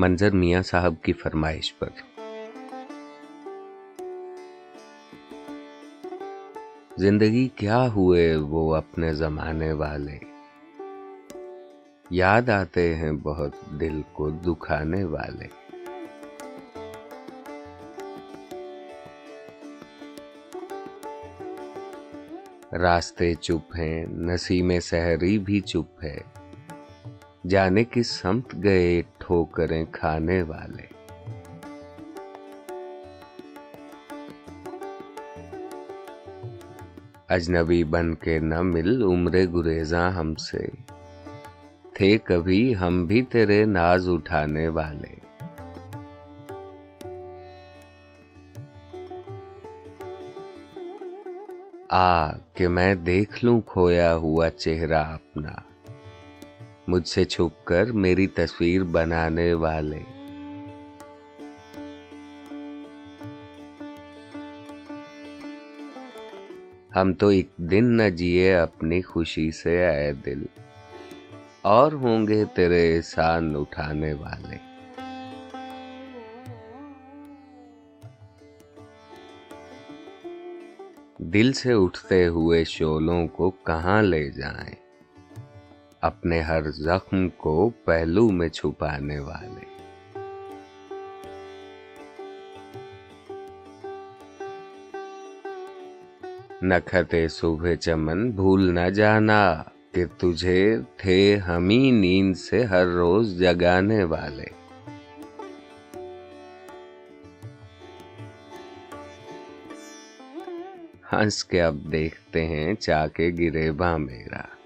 منظر میاں صاحب کی فرمائش پر۔ زندگی کیا ہوئے وہ اپنے زمانے والے؟ یاد آتے ہیں بہت دل کو دکھانے والے۔ راستے چپ ہیں، نسیم سحری بھی چپ ہے۔ جانے کی سمت گئے ٹھوکریں کھانے والے۔ اجنبی بن کے نہ مل عمر گریزاں ہم سے۔ تھے کبھی ہم بھی تیرے ناز اٹھانے والے۔ آ، کہ میں دیکھ لوں کھویا ہوا چہرہ اپنا۔ مجھ سے چھپ کر میری تصویر بنانے والے۔ ہم تو ایک دن نہ جیے اپنی خوشی سے، اے دل۔ اور ہوں گے تیرے احسان اٹھانے والے۔ دل سے اٹھتے ہوئے شولوں کو کہاں لے جائیں؟ اپنے ہر زخم کو پہلو میں چھپانے والے۔ نکھتے صبح چمن بھول نہ جانا کہ تجھے تھے ہمیں نیند سے ہر روز جگانے والے۔ ہنس کے اب دیکھتے ہیں چا کے گرے با میرا۔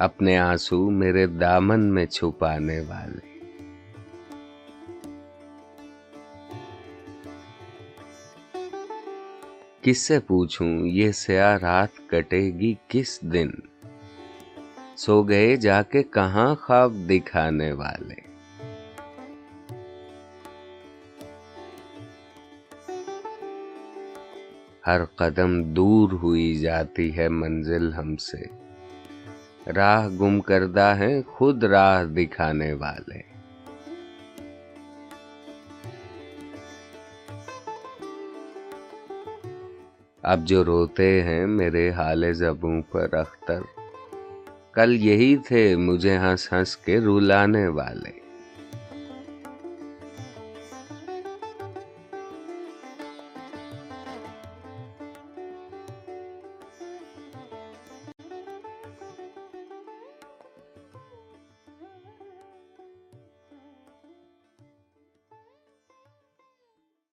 اپنے آنسو میرے دامن میں چھپانے والے۔ کس سے پوچھوں یہ سیاہ رات کٹے گی کس دن؟ سو گئے جا کے کہاں خواب دکھانے والے۔ ہر قدم دور ہوئی جاتی ہے منزل ہم سے۔ راہ گم کردہ ہیں خود راہ دکھانے والے۔ اب جو روتے ہیں میرے حال زبوں پر اختر، کل یہی تھے مجھے ہنس ہنس کے رولانے والے۔